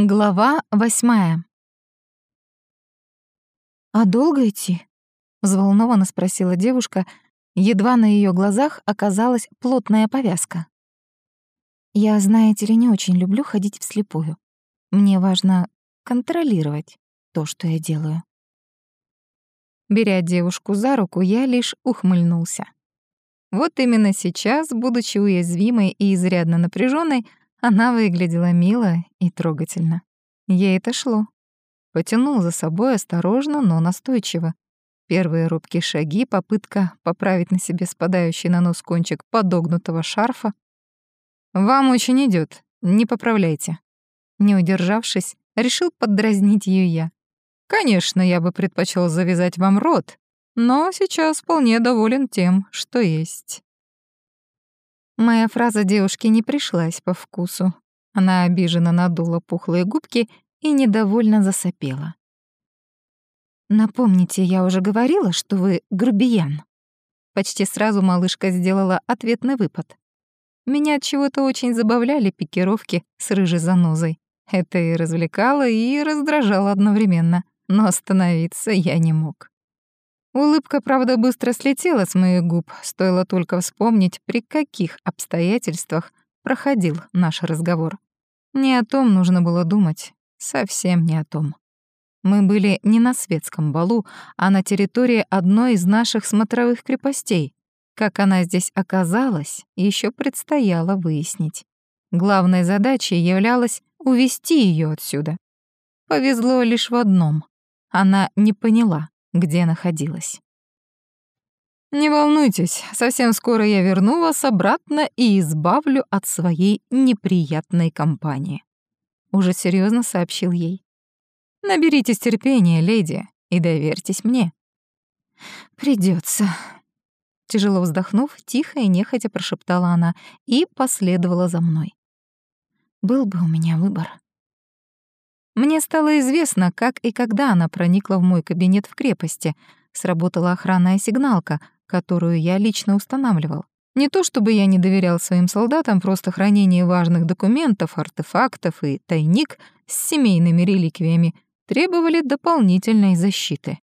Глава восьмая. «А долго идти?» — взволнованно спросила девушка. Едва на ее глазах оказалась плотная повязка. «Я, знаете ли, не очень люблю ходить вслепую. Мне важно контролировать то, что я делаю». Беря девушку за руку, я лишь ухмыльнулся. Вот именно сейчас, будучи уязвимой и изрядно напряженной, она выглядела мило и трогательно. Ей это шло. Потянул за собой осторожно, но настойчиво. Первые робкие шаги, попытка поправить на себе спадающий на нос кончик подогнутого шарфа. «Вам очень идет, не поправляйте». Не удержавшись, решил поддразнить ее я. «Конечно, я бы предпочел завязать вам рот, но сейчас вполне доволен тем, что есть». Моя фраза девушке не пришлась по вкусу. Она обиженно надула пухлые губки и недовольно засопела. «Напомните, я уже говорила, что вы грубиян». Почти сразу малышка сделала ответный выпад. Меня от чего-то очень забавляли пикировки с рыжей занозой. Это и развлекало, и раздражало одновременно, но остановиться я не мог. Улыбка, правда, быстро слетела с моих губ, стоило только вспомнить, при каких обстоятельствах проходил наш разговор. Не о том нужно было думать, совсем не о том. Мы были не на светском балу, а на территории одной из наших смотровых крепостей. Как она здесь оказалась, еще предстояло выяснить. Главной задачей являлась увести ее отсюда. Повезло лишь в одном. Она не поняла, где находилась. «Не волнуйтесь, совсем скоро я верну вас обратно и избавлю от своей неприятной компании», — уже серьезно сообщил ей. «Наберитесь терпения, леди, и доверьтесь мне». Придется. Тяжело вздохнув, тихо и нехотя прошептала она и последовала за мной. «Был бы у меня выбор». Мне стало известно, как и когда она проникла в мой кабинет в крепости. Сработала охранная сигналка, которую я лично устанавливал. Не то чтобы я не доверял своим солдатам, просто хранение важных документов, артефактов и тайник с семейными реликвиями требовали дополнительной защиты.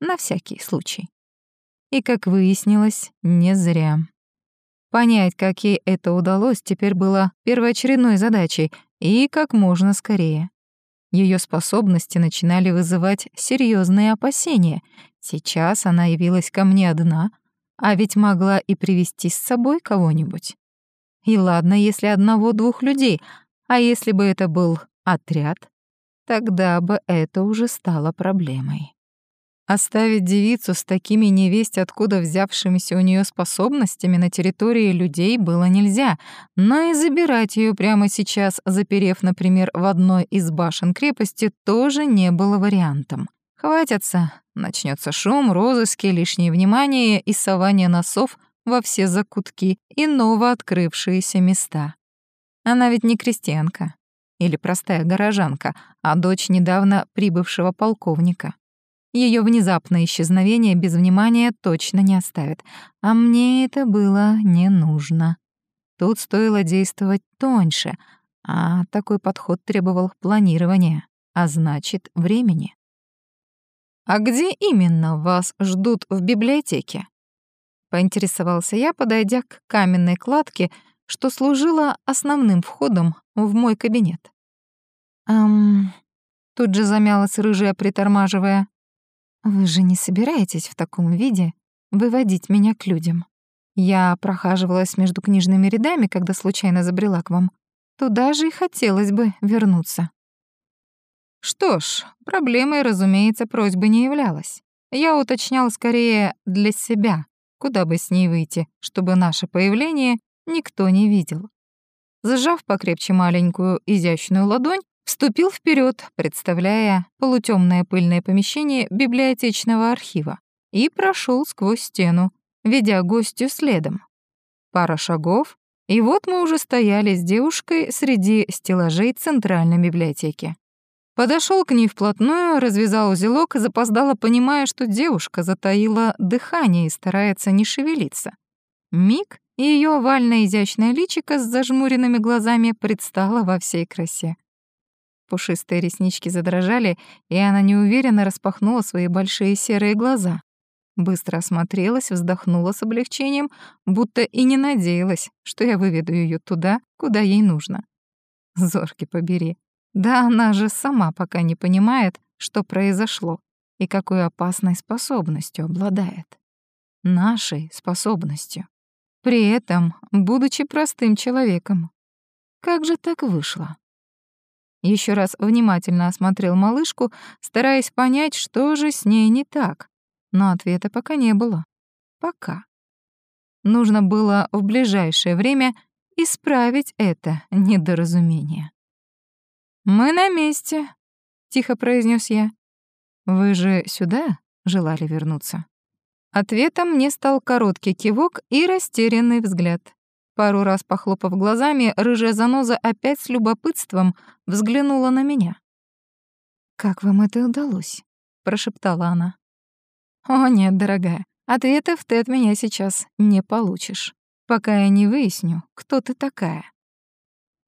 На всякий случай. И, как выяснилось, не зря. Понять, как ей это удалось, теперь было первоочередной задачей, и как можно скорее. Ее способности начинали вызывать серьезные опасения. Сейчас она явилась ко мне одна, а ведь могла и привести с собой кого-нибудь. И ладно, если одного-двух людей, а если бы это был отряд, тогда бы это уже стало проблемой. Оставить девицу с такими невесть откуда взявшимися у нее способностями на территории людей было нельзя, но и забирать ее прямо сейчас, заперев, например, в одной из башен крепости, тоже не было вариантом. Хватятся, начнется шум, розыски, лишнее внимание и сование носов во все закутки и новооткрывшиеся места. Она ведь не крестьянка или простая горожанка, а дочь недавно прибывшего полковника. Ее внезапное исчезновение без внимания точно не оставит. А мне это было не нужно. Тут стоило действовать тоньше, а такой подход требовал планирования, а значит, времени. «А где именно вас ждут в библиотеке?» Поинтересовался я, подойдя к каменной кладке, что служила основным входом в мой кабинет. «Эм...» Тут же замялась рыжая, притормаживая. «Вы же не собираетесь в таком виде выводить меня к людям? Я прохаживалась между книжными рядами, когда случайно забрела к вам. Туда же и хотелось бы вернуться». Что ж, проблемой, разумеется, просьбы не являлась. Я уточнял скорее для себя, куда бы с ней выйти, чтобы наше появление никто не видел. Сжав покрепче маленькую изящную ладонь, Вступил вперед, представляя полутемное пыльное помещение библиотечного архива, и прошел сквозь стену, ведя гостю следом. Пара шагов, и вот мы уже стояли с девушкой среди стеллажей центральной библиотеки. Подошел к ней вплотную, развязал узелок и запоздало, понимая, что девушка затаила дыхание и старается не шевелиться. Миг, и ее овальное изящное личико с зажмуренными глазами предстало во всей красе. Пушистые реснички задрожали, и она неуверенно распахнула свои большие серые глаза. Быстро осмотрелась, вздохнула с облегчением, будто и не надеялась, что я выведу ее туда, куда ей нужно. Зорки побери. Да она же сама пока не понимает, что произошло и какой опасной способностью обладает. Нашей способностью. При этом, будучи простым человеком. Как же так вышло? Еще раз внимательно осмотрел малышку, стараясь понять, что же с ней не так. Но ответа пока не было. Пока. Нужно было в ближайшее время исправить это недоразумение. «Мы на месте», — тихо произнес я. «Вы же сюда желали вернуться?» Ответом мне стал короткий кивок и растерянный взгляд. Пару раз похлопав глазами, рыжая заноза опять с любопытством взглянула на меня. «Как вам это удалось?» — прошептала она. «О нет, дорогая, ответов ты от меня сейчас не получишь, пока я не выясню, кто ты такая.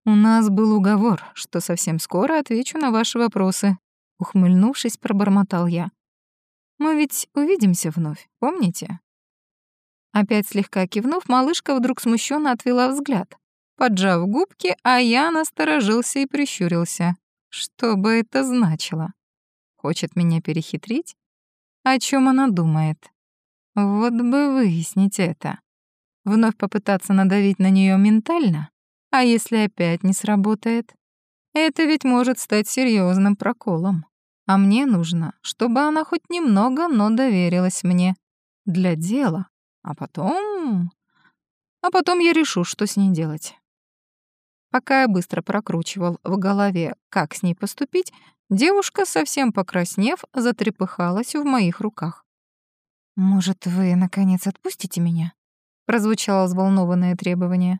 У нас был уговор, что совсем скоро отвечу на ваши вопросы», — ухмыльнувшись, пробормотал я. «Мы ведь увидимся вновь, помните?» Опять слегка кивнув, малышка вдруг смущенно отвела взгляд. Поджав губки, а я насторожился и прищурился. Что бы это значило? Хочет меня перехитрить? О чем она думает? Вот бы выяснить это. Вновь попытаться надавить на нее ментально? А если опять не сработает? Это ведь может стать серьезным проколом. А мне нужно, чтобы она хоть немного, но доверилась мне. Для дела. А потом... А потом я решу, что с ней делать. Пока я быстро прокручивал в голове, как с ней поступить, девушка, совсем покраснев, затрепыхалась в моих руках. «Может, вы, наконец, отпустите меня?» — прозвучало взволнованное требование.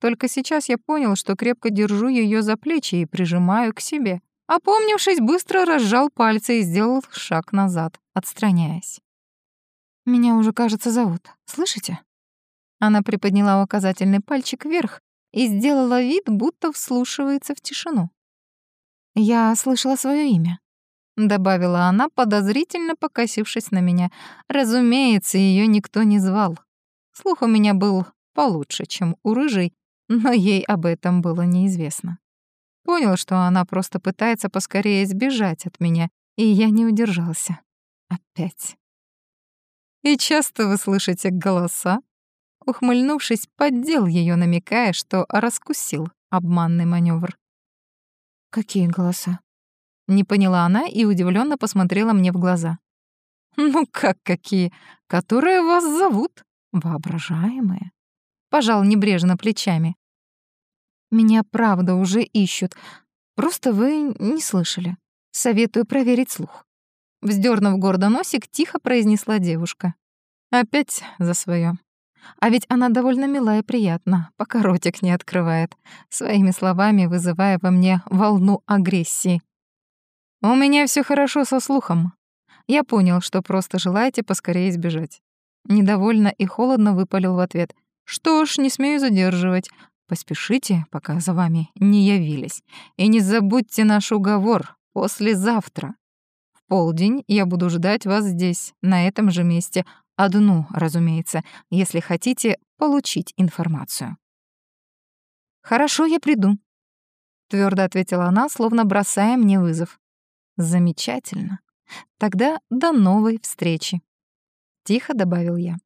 Только сейчас я понял, что крепко держу ее за плечи и прижимаю к себе. Опомнившись, быстро разжал пальцы и сделал шаг назад, отстраняясь. Меня уже, кажется, зовут. Слышите?» Она приподняла указательный пальчик вверх и сделала вид, будто вслушивается в тишину. «Я слышала свое имя», — добавила она, подозрительно покосившись на меня. Разумеется, ее никто не звал. Слух у меня был получше, чем у рыжей, но ей об этом было неизвестно. Понял, что она просто пытается поскорее сбежать от меня, и я не удержался. Опять. И часто вы слышите голоса?» Ухмыльнувшись, поддел ее, намекая, что раскусил обманный маневр. «Какие голоса?» Не поняла она и удивленно посмотрела мне в глаза. «Ну как какие? Которые вас зовут? Воображаемые?» Пожал небрежно плечами. «Меня правда уже ищут. Просто вы не слышали. Советую проверить слух». Вздернув гордо носик, тихо произнесла девушка. Опять за свое. А ведь она довольно мила и приятна, пока ротик не открывает, своими словами вызывая во мне волну агрессии. «У меня все хорошо со слухом. Я понял, что просто желаете поскорее избежать». Недовольно и холодно выпалил в ответ. «Что ж, не смею задерживать. Поспешите, пока за вами не явились. И не забудьте наш уговор послезавтра полдень я буду ждать вас здесь, на этом же месте. Одну, разумеется, если хотите получить информацию. «Хорошо, я приду», — твердо ответила она, словно бросая мне вызов. «Замечательно. Тогда до новой встречи», — тихо добавил я.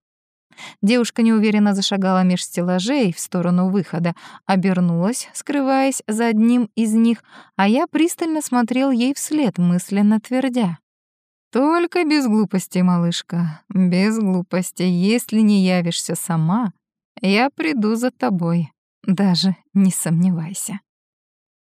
Девушка неуверенно зашагала меж стеллажей в сторону выхода, обернулась, скрываясь за одним из них, а я пристально смотрел ей вслед, мысленно твердя. «Только без глупостей, малышка, без глупостей. Если не явишься сама, я приду за тобой, даже не сомневайся».